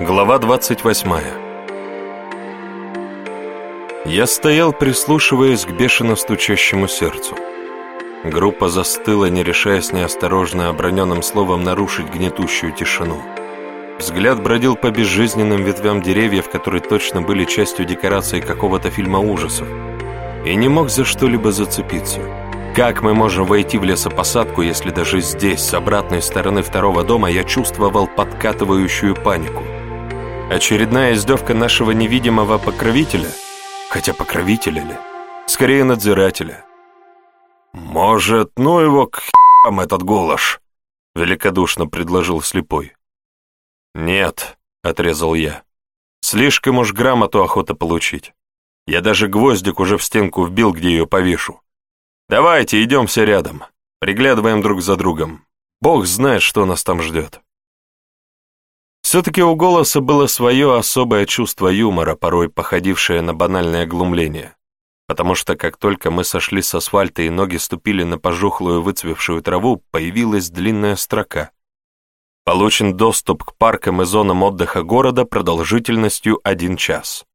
Глава 28 Я стоял, прислушиваясь к бешено стучащему сердцу. Группа застыла, не решаясь неосторожно оброненным словом нарушить гнетущую тишину. Взгляд бродил по безжизненным ветвям деревьев, которые точно были частью декорации какого-то фильма ужасов, и не мог за что-либо зацепиться. Как мы можем войти в лесопосадку, если даже здесь, с обратной стороны второго дома, я чувствовал подкатывающую панику? Очередная издевка нашего невидимого покровителя? Хотя покровителя ли? Скорее надзирателя. «Может, ну его к хам этот голос?» — великодушно предложил слепой. «Нет», — отрезал я. «Слишком уж грамоту охота получить. Я даже гвоздик уже в стенку вбил, где ее повешу. Давайте, идем все рядом. Приглядываем друг за другом. Бог знает, что нас там ждет». Все-таки у голоса было свое особое чувство юмора, порой походившее на банальное глумление. Потому что как только мы сошли с асфальта и ноги ступили на пожухлую выцвевшую траву, появилась длинная строка. Получен доступ к паркам и зонам отдыха города продолжительностью один час.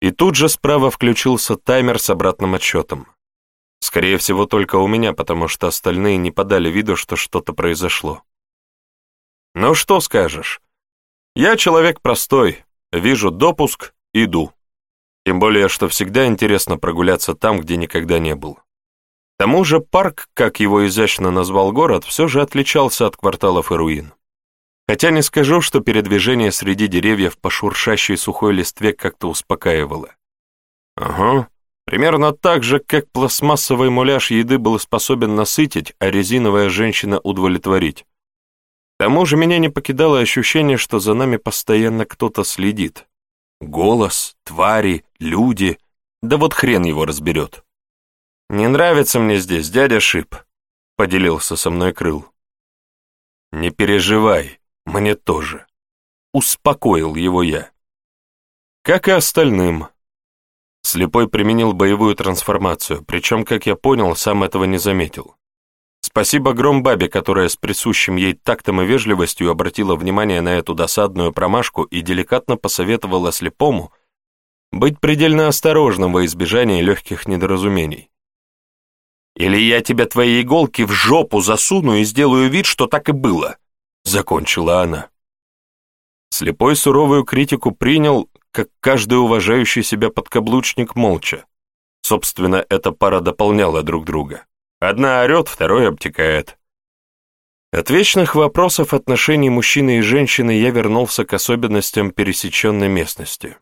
И тут же справа включился таймер с обратным отсчетом. Скорее всего, только у меня, потому что остальные не подали виду, что что-то произошло. Ну что скажешь? Я человек простой, вижу допуск, иду. Тем более, что всегда интересно прогуляться там, где никогда не был. К тому же парк, как его изящно назвал город, все же отличался от кварталов и руин. Хотя не скажу, что передвижение среди деревьев по шуршащей сухой листве как-то успокаивало. Ага, примерно так же, как пластмассовый муляж еды был способен насытить, а резиновая женщина удовлетворить. Тому же меня не покидало ощущение, что за нами постоянно кто-то следит. Голос, твари, люди, да вот хрен его разберет. «Не нравится мне здесь, дядя Шип», — поделился со мной Крыл. «Не переживай, мне тоже», — успокоил его я. Как и остальным. Слепой применил боевую трансформацию, причем, как я понял, сам этого не заметил. Спасибо Громбабе, которая с присущим ей тактом и вежливостью обратила внимание на эту досадную промашку и деликатно посоветовала слепому быть предельно осторожным во избежание легких недоразумений. «Или я тебе твои иголки в жопу засуну и сделаю вид, что так и было», — закончила она. Слепой суровую критику принял, как каждый уважающий себя подкаблучник, молча. Собственно, эта пара дополняла друг друга. Одна орет, второй обтекает. От вечных вопросов отношений мужчины и женщины я вернулся к особенностям пересеченной местности.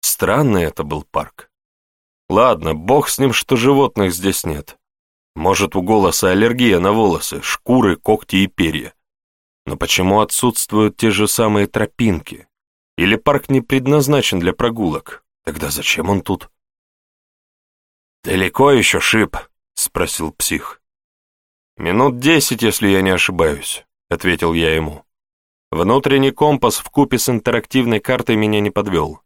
Странный это был парк. Ладно, бог с ним, что животных здесь нет. Может, у голоса аллергия на волосы, шкуры, когти и перья. Но почему отсутствуют те же самые тропинки? Или парк не предназначен для прогулок? Тогда зачем он тут? «Далеко еще, Шип?» — спросил псих. «Минут десять, если я не ошибаюсь», — ответил я ему. Внутренний компас в купе с интерактивной картой меня не подвел.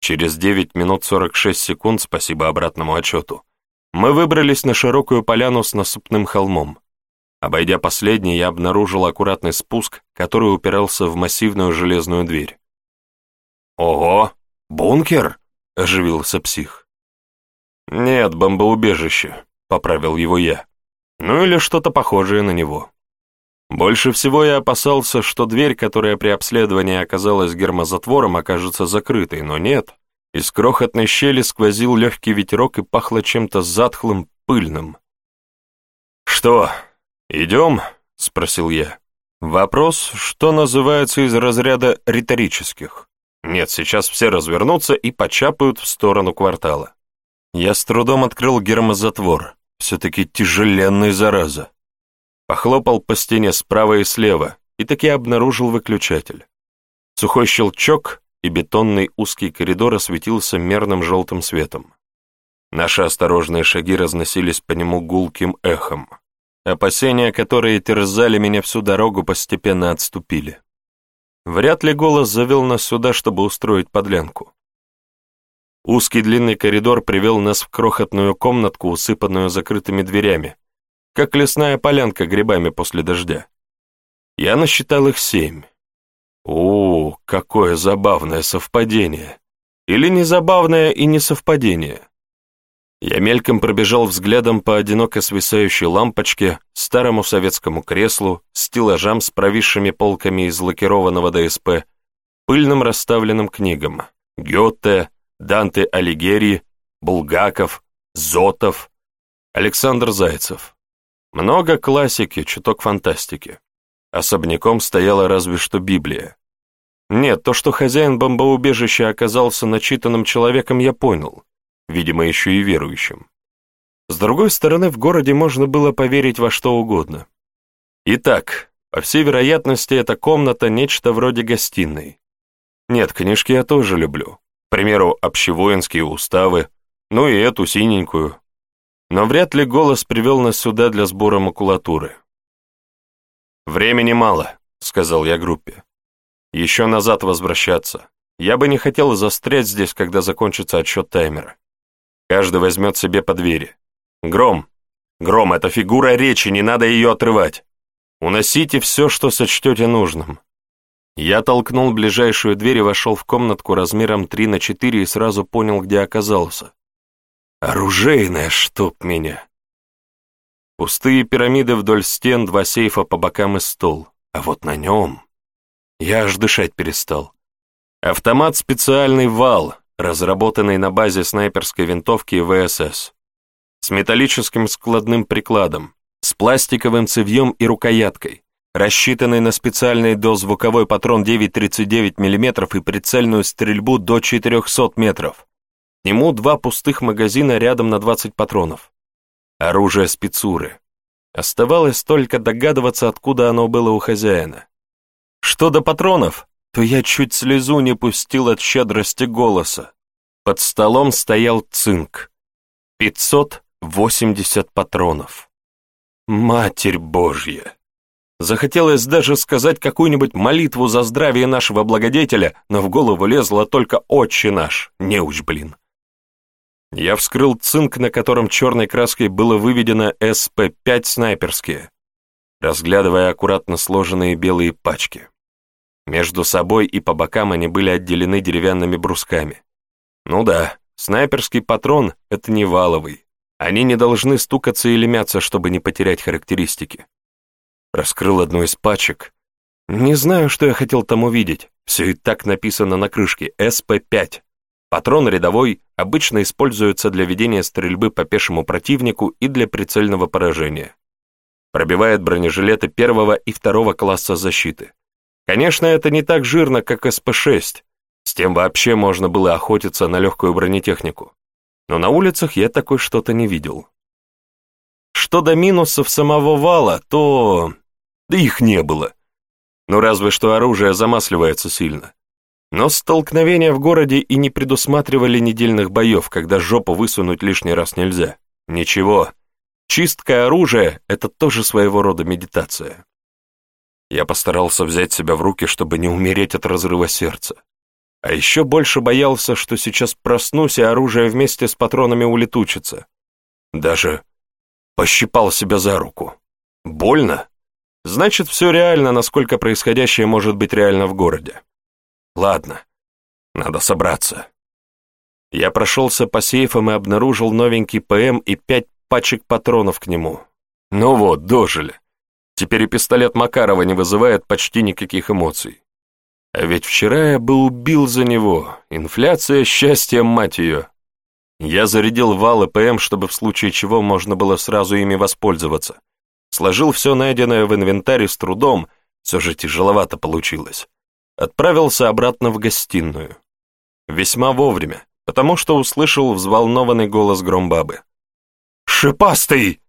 Через 9 минут 46 секунд, спасибо обратному отчету, мы выбрались на широкую поляну с насыпным холмом. Обойдя последний, я обнаружил аккуратный спуск, который упирался в массивную железную дверь. «Ого, бункер?» — оживился псих. «Нет, бомбоубежище», — поправил его я. «Ну или что-то похожее на него». Больше всего я опасался, что дверь, которая при обследовании оказалась гермозатвором, окажется закрытой, но нет. Из крохотной щели сквозил легкий ветерок и пахло чем-то затхлым, пыльным. «Что, идем?» — спросил я. Вопрос, что называется, из разряда риторических. Нет, сейчас все развернутся и почапают в сторону квартала. Я с трудом открыл гермозатвор. Все-таки тяжеленный, зараза. Похлопал по стене справа и слева и таки обнаружил выключатель. Сухой щелчок, и бетонный узкий коридор осветился мерным желтым светом. Наши осторожные шаги разносились по нему гулким эхом. Опасения, которые терзали меня всю дорогу, постепенно отступили. Вряд ли голос завел нас сюда, чтобы устроить подлянку. Узкий длинный коридор привел нас в крохотную комнатку, усыпанную закрытыми дверями, как лесная полянка грибами после дождя. Я насчитал их семь. какое забавное совпадение. Или незабавное и не совпадение. Я мельком пробежал взглядом по одиноко свисающей лампочке, старому советскому креслу, стеллажам с провисшими полками из лакированного ДСП, пыльным расставленным книгам. Гёте, Данте Алигьери, Булгаков, Зотов, Александр Зайцев. Много классики, чуток фантастики. Особняком стояла разве что Библия. Нет, то, что хозяин бомбоубежища оказался начитанным человеком, я понял видимо, еще и верующим. С другой стороны, в городе можно было поверить во что угодно. Итак, по всей вероятности, эта комната нечто вроде гостиной. Нет, книжки я тоже люблю. К примеру, общевоинские уставы, ну и эту синенькую. Но вряд ли голос привел нас сюда для сбора макулатуры. «Времени мало», — сказал я группе. «Еще назад возвращаться. Я бы не хотел застрять здесь, когда закончится отсчет таймера. Каждый возьмет себе по двери. Гром. Гром — это фигура речи, не надо ее отрывать. Уносите все, что сочтете нужным. Я толкнул ближайшую дверь и вошел в комнатку размером 3 на 4 и сразу понял, где оказался. Оружейная, чтоб меня. Пустые пирамиды вдоль стен, два сейфа по бокам и стол. А вот на нем... Я аж дышать перестал. Автомат специальный вал, разработанный на базе снайперской винтовки ВСС, с металлическим складным прикладом, с пластиковым цевьем и рукояткой, рассчитанный на специальный дозвуковой патрон 9,39 мм и прицельную стрельбу до 400 метров. К нему два пустых магазина рядом на 20 патронов. Оружие спецуры. Оставалось только догадываться, откуда оно было у хозяина. Что до патронов, то я чуть слезу не пустил от щедрости голоса. Под столом стоял цинк. 580 патронов. Матерь Божья! Захотелось даже сказать какую-нибудь молитву за здравие нашего благодетеля, но в голову лезло только «Отче наш», неуч, блин. Я вскрыл цинк, на котором черной краской было выведено СП-5 снайперские, разглядывая аккуратно сложенные белые пачки. Между собой и по бокам они были отделены деревянными брусками. Ну да, снайперский патрон — это не валовый. Они не должны стукаться или мяться, чтобы не потерять характеристики. Раскрыл одну из пачек. Не знаю, что я хотел там увидеть. Все и так написано на крышке. СП-5. Патрон рядовой обычно используется для ведения стрельбы по пешему противнику и для прицельного поражения. Пробивает бронежилеты первого и второго класса защиты. Конечно, это не так жирно, как СП-6. С тем вообще можно было охотиться на легкую бронетехнику. Но на улицах я такой что-то не видел. Что до минусов самого вала, то... Да их не было. Ну разве что оружие замасливается сильно. Но столкновения в городе и не предусматривали недельных боев, когда жопу высунуть лишний раз нельзя. Ничего. Чистка оружия — это тоже своего рода медитация. Я постарался взять себя в руки, чтобы не умереть от разрыва сердца. А еще больше боялся, что сейчас проснусь, и оружие вместе с патронами улетучится. Даже пощипал себя за руку. Больно? Значит, все реально, насколько происходящее может быть реально в городе. Ладно, надо собраться. Я прошелся по сейфам и обнаружил новенький ПМ и пять пачек патронов к нему. Ну вот, дожили. Теперь и пистолет Макарова не вызывает почти никаких эмоций. А ведь вчера я бы убил за него. Инфляция, счастье, мать ее. Я зарядил вал ПМ, чтобы в случае чего можно было сразу ими воспользоваться. Сложил все найденное в инвентаре с трудом, все же тяжеловато получилось. Отправился обратно в гостиную. Весьма вовремя, потому что услышал взволнованный голос Громбабы. «Шипастый!»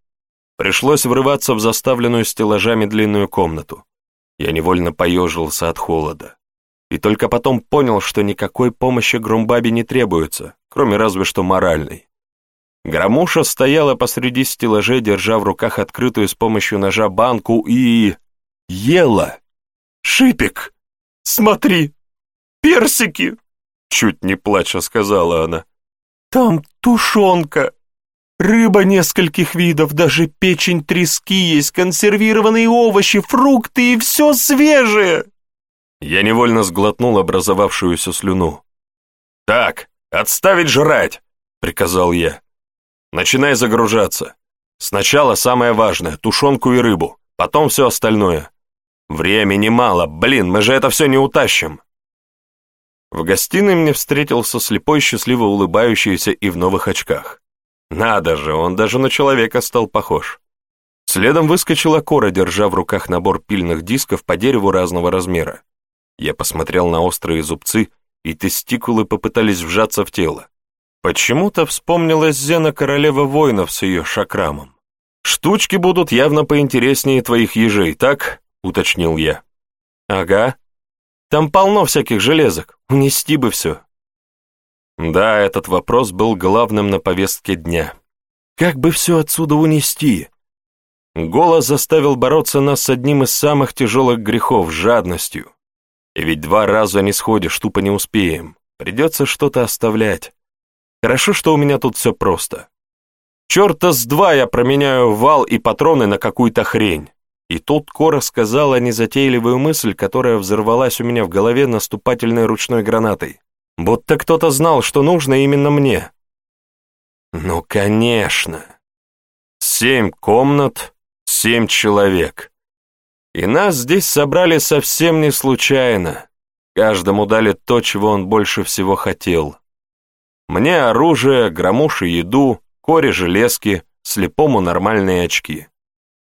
Пришлось врываться в заставленную стеллажами длинную комнату. Я невольно поежился от холода. И только потом понял, что никакой помощи Грумбабе не требуется, кроме разве что моральной. Громуша стояла посреди стеллажей, держа в руках открытую с помощью ножа банку и... ела. «Шипик! Смотри! Персики!» Чуть не плача сказала она. «Там тушенка!» Рыба нескольких видов, даже печень трески есть, консервированные овощи, фрукты и все свежее. Я невольно сглотнул образовавшуюся слюну. «Так, отставить жрать!» — приказал я. «Начинай загружаться. Сначала самое важное — тушенку и рыбу, потом все остальное. Времени мало, блин, мы же это все не утащим!» В гостиной мне встретился слепой, счастливо улыбающийся и в новых очках. Надо же, он даже на человека стал похож. Следом выскочила Кора, держа в руках набор пильных дисков по дереву разного размера. Я посмотрел на острые зубцы, и тестикулы попытались вжаться в тело. Почему-то вспомнилась Зена королева воинов с ее шакрамом. «Штучки будут явно поинтереснее твоих ежей, так?» — уточнил я. «Ага. Там полно всяких железок, унести бы все». Да, этот вопрос был главным на повестке дня. Как бы все отсюда унести? Голос заставил бороться нас с одним из самых тяжелых грехов — жадностью. И ведь два раза не сходишь, тупо не успеем. Придется что-то оставлять. Хорошо, что у меня тут все просто. Черта с два я променяю вал и патроны на какую-то хрень. И тут Кора сказала незатейливую мысль, которая взорвалась у меня в голове наступательной ручной гранатой. Будто кто-то знал, что нужно именно мне. Ну, конечно. Семь комнат, семь человек. И нас здесь собрали совсем не случайно. Каждому дали то, чего он больше всего хотел. Мне оружие, громуши еду, коре железки, слепому нормальные очки.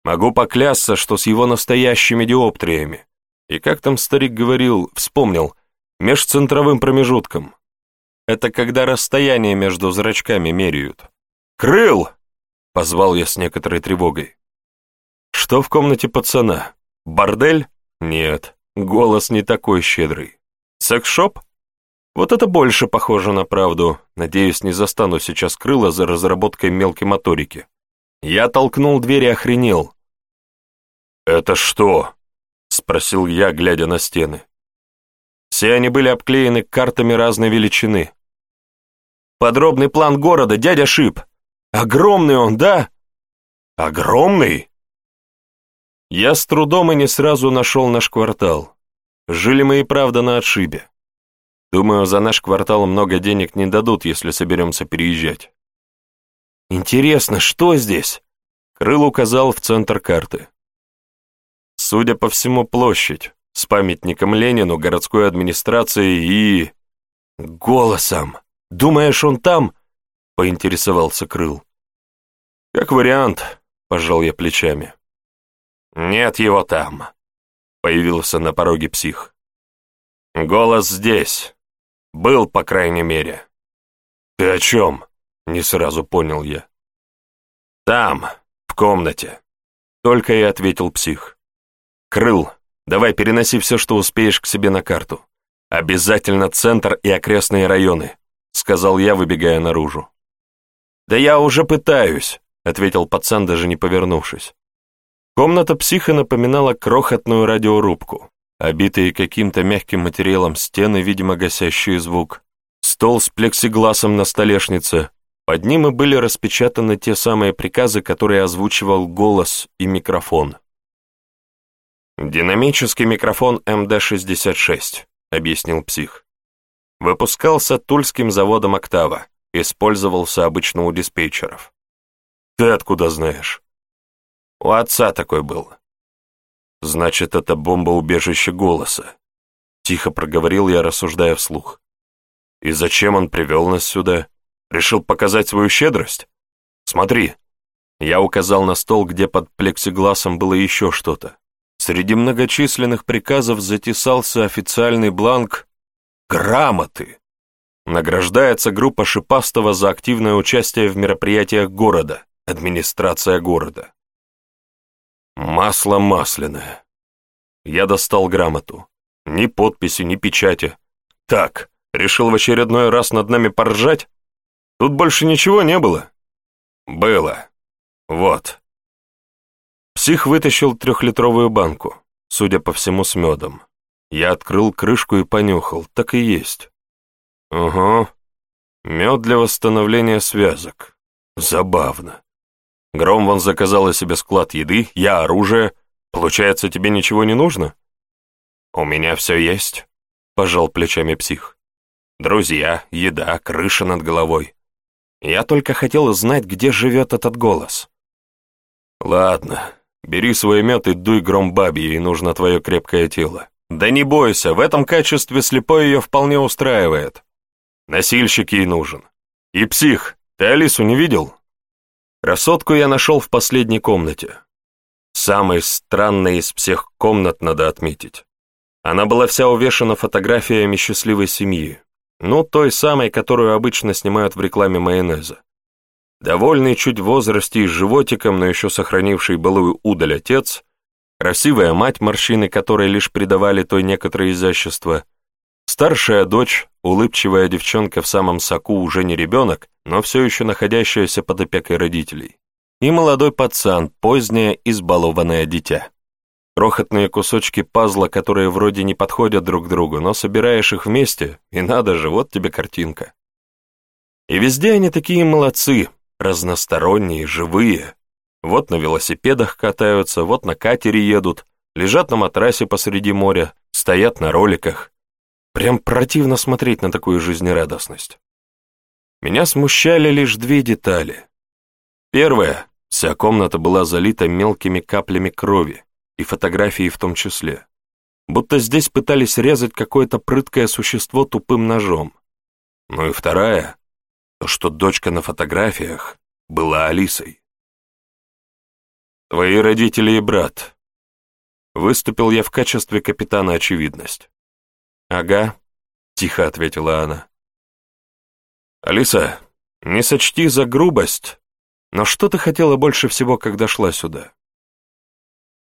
Могу поклясться, что с его настоящими диоптриями. И как там старик говорил, вспомнил, межцентровым промежутком. Это когда расстояние между зрачками меряют. «Крыл!» — позвал я с некоторой тревогой. «Что в комнате пацана? Бордель? Нет, голос не такой щедрый. Секс-шоп? Вот это больше похоже на правду. Надеюсь, не застану сейчас крыла за разработкой мелкой моторики. Я толкнул дверь и охренел. «Это что?» — спросил я, глядя на стены. Все они были обклеены картами разной величины. «Подробный план города, дядя Шип! Огромный он, да?» «Огромный?» Я с трудом и не сразу нашел наш квартал. Жили мы и правда на отшибе. Думаю, за наш квартал много денег не дадут, если соберемся переезжать. Интересно, что здесь? Крыл указал в центр карты. Судя по всему, площадь с памятником Ленину, городской администрацией и... голосом. Думаешь, он там? Поинтересовался Крыл. Как вариант, пожал я плечами. «Нет его там», — появился на пороге псих. «Голос здесь. Был, по крайней мере». «Ты о чем?» — не сразу понял я. «Там, в комнате», — только и ответил псих. «Крыл, давай переноси все, что успеешь к себе на карту. Обязательно центр и окрестные районы», — сказал я, выбегая наружу. «Да я уже пытаюсь», — ответил пацан, даже не повернувшись. Комната психа напоминала крохотную радиорубку, обитые каким-то мягким материалом стены, видимо, гасящие звук, стол с плексигласом на столешнице, под ним и были распечатаны те самые приказы, которые озвучивал голос и микрофон. «Динамический микрофон МД-66», — объяснил псих. Выпускался Тульским заводом «Октава», использовался обычно у диспетчеров. «Ты откуда знаешь?» У отца такой был. Значит, это бомбоубежище голоса. Тихо проговорил я, рассуждая вслух. И зачем он привел нас сюда? Решил показать свою щедрость? Смотри. Я указал на стол, где под плексигласом было еще что-то. Среди многочисленных приказов затесался официальный бланк «Грамоты». Награждается группа Шипастова за активное участие в мероприятиях города, администрация города. Масло масляное. Я достал грамоту. Ни подписи, ни печати. Так, решил в очередной раз над нами поржать? Тут больше ничего не было? Было. Вот. Псих вытащил трехлитровую банку, судя по всему, с медом. Я открыл крышку и понюхал, так и есть. Угу. Мед для восстановления связок. Забавно. Гром вон заказала себе склад еды, я оружие. Получается, тебе ничего не нужно? «У меня все есть», — пожал плечами псих. «Друзья, еда, крыша над головой. Я только хотел знать, где живет этот голос». «Ладно, бери свой мед и дуй гром бабе, ей нужно твое крепкое тело. Да не бойся, в этом качестве слепой ее вполне устраивает. Носильщик ей нужен. И псих, ты Алису не видел?» Красотку я нашел в последней комнате. Самой странной из всех комнат надо отметить. Она была вся увешана фотографиями счастливой семьи, ну, той самой, которую обычно снимают в рекламе майонеза. Довольный чуть в возрасте и с животиком, но еще сохранивший былую удаль отец, красивая мать, морщины которой лишь придавали той некоторое изящество, старшая дочь, улыбчивая девчонка в самом соку, уже не ребенок, но все еще находящаяся под опекой родителей, и молодой пацан, позднее избалованное дитя. Крохотные кусочки пазла, которые вроде не подходят друг другу, но собираешь их вместе, и надо же, вот тебе картинка. И везде они такие молодцы, разносторонние, живые. Вот на велосипедах катаются, вот на катере едут, лежат на матрасе посреди моря, стоят на роликах. Прям противно смотреть на такую жизнерадостность. Меня смущали лишь две детали. Первое, вся комната была залита мелкими каплями крови, и фотографии в том числе. Будто здесь пытались резать какое-то прыткое существо тупым ножом. Ну и вторая, то, что дочка на фотографиях была Алисой. «Твои родители и брат». Выступил я в качестве капитана очевидность. «Ага», — тихо ответила она. «Алиса, не сочти за грубость, но что ты хотела больше всего, когда шла сюда?»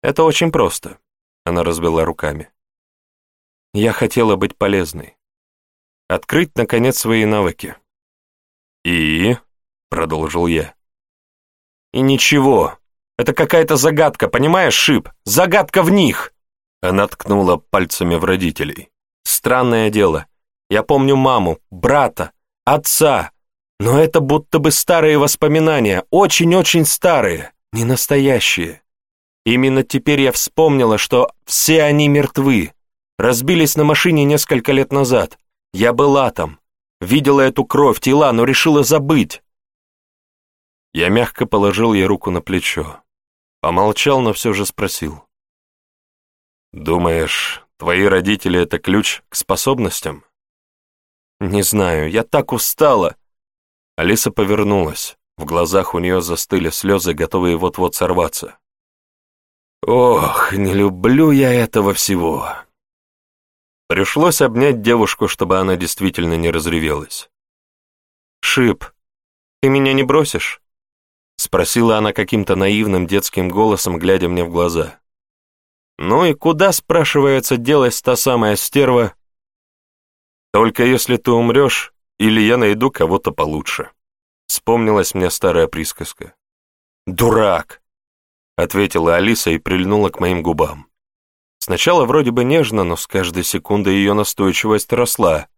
Это очень просто, она развела руками. Я хотела быть полезной. Открыть, наконец, свои навыки. И, продолжил я. И ничего. Это какая-то загадка, понимаешь, Шип? Загадка в них. Она ткнула пальцами в родителей. Странное дело. Я помню маму, брата, отца, но это будто бы старые воспоминания, очень-очень старые, не настоящие. Именно теперь я вспомнила, что все они мертвы, разбились на машине несколько лет назад. Я была там, видела эту кровь, тела, но решила забыть. Я мягко положил ей руку на плечо. Помолчал, но все же спросил. «Думаешь, твои родители — это ключ к способностям?» «Не знаю, я так устала!» Алиса повернулась. В глазах у нее застыли слезы, готовые вот-вот сорваться. Ох, не люблю я этого всего. Пришлось обнять девушку, чтобы она действительно не разревелась. «Шип, ты меня не бросишь?» Спросила она каким-то наивным детским голосом, глядя мне в глаза. «Ну и куда, спрашивается, делась та самая стерва?» «Только если ты умрешь, или я найду кого-то получше», вспомнилась мне старая присказка. «Дурак! ответила Алиса и прильнула к моим губам. Сначала вроде бы нежно, но с каждой секундой ее настойчивость росла.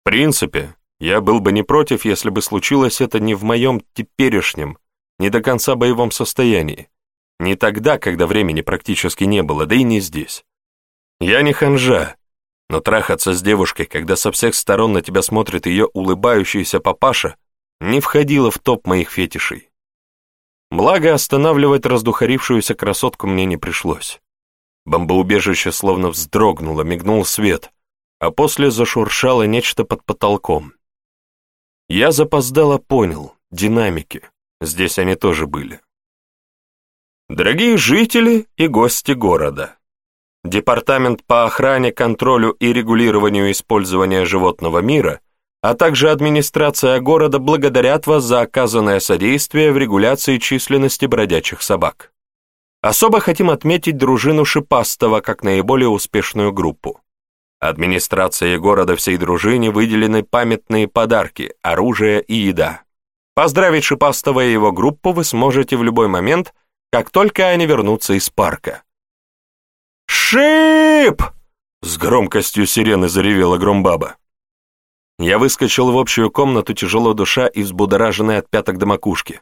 В принципе, я был бы не против, если бы случилось это не в моем теперешнем, не до конца боевом состоянии. Не тогда, когда времени практически не было, да и не здесь. Я не ханжа, но трахаться с девушкой, когда со всех сторон на тебя смотрит ее улыбающийся папаша, не входило в топ моих фетишей. Благо, останавливать раздухарившуюся красотку мне не пришлось. Бомбоубежище словно вздрогнуло, мигнул свет, а после зашуршало нечто под потолком. Я запоздало понял, динамики, здесь они тоже были. Дорогие жители и гости города, Департамент по охране, контролю и регулированию использования животного мира а также администрация города благодарят вас за оказанное содействие в регуляции численности бродячих собак. Особо хотим отметить дружину Шипастого как наиболее успешную группу. Администрации города всей дружине выделены памятные подарки, оружие и еда. Поздравить Шипастого и его группу вы сможете в любой момент, как только они вернутся из парка. «Шип!» — с громкостью сирены заревела Громбаба. Я выскочил в общую комнату, тяжело душа и взбудораженный от пяток до макушки.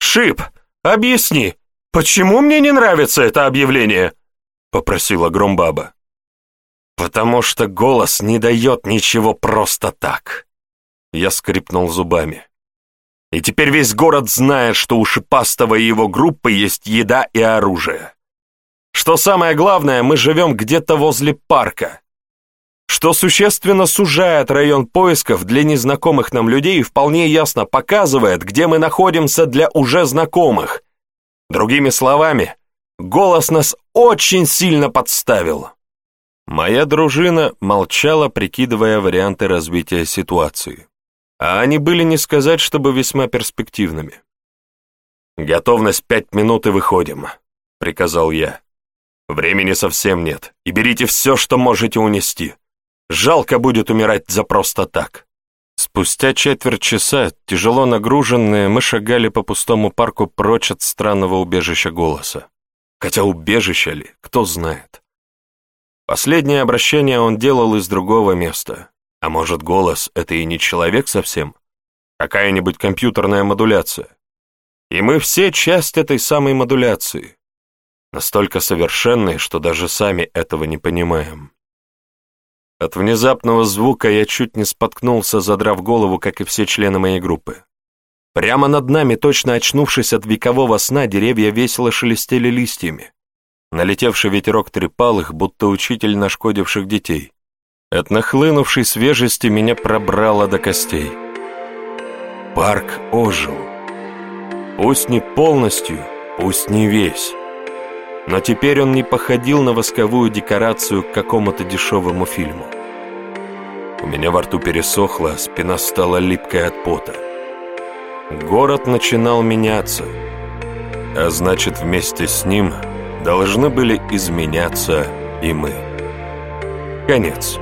«Шип, объясни, почему мне не нравится это объявление?» — попросила Громбаба. «Потому что голос не дает ничего просто так». Я скрипнул зубами. И теперь весь город знает, что у Шипастого и его группы есть еда и оружие. Что самое главное, мы живем где-то возле парка, что существенно сужает район поисков для незнакомых нам людей и вполне ясно показывает, где мы находимся для уже знакомых. Другими словами, голос нас очень сильно подставил. Моя дружина молчала, прикидывая варианты развития ситуации. А они были не сказать, чтобы весьма перспективными. «Готовность пять минут и выходим», — приказал я. «Времени совсем нет, и берите все, что можете унести. Жалко будет умирать за просто так». Спустя четверть часа, тяжело нагруженные, мы шагали по пустому парку прочь от странного убежища голоса. Хотя убежище ли, кто знает. Последнее обращение он делал из другого места. А может, голос — это и не человек совсем? Какая-нибудь компьютерная модуляция. И мы все часть этой самой модуляции. Настолько совершенной, что даже сами этого не понимаем. От внезапного звука я чуть не споткнулся, задрав голову, как и все члены моей группы. Прямо над нами, точно очнувшись от векового сна, деревья весело шелестели листьями. Налетевший ветерок трепал их, будто учитель нашкодивших детей. От нахлынувшей свежести меня пробрало до костей. Парк ожил. Пусть не полностью, пусть не весь. Но теперь он не походил на восковую декорацию к какому-то дешевому фильму. У меня во рту пересохло, спина стала липкой от пота. Город начинал меняться, а значит, вместе с ним должны были изменяться и мы. Конец.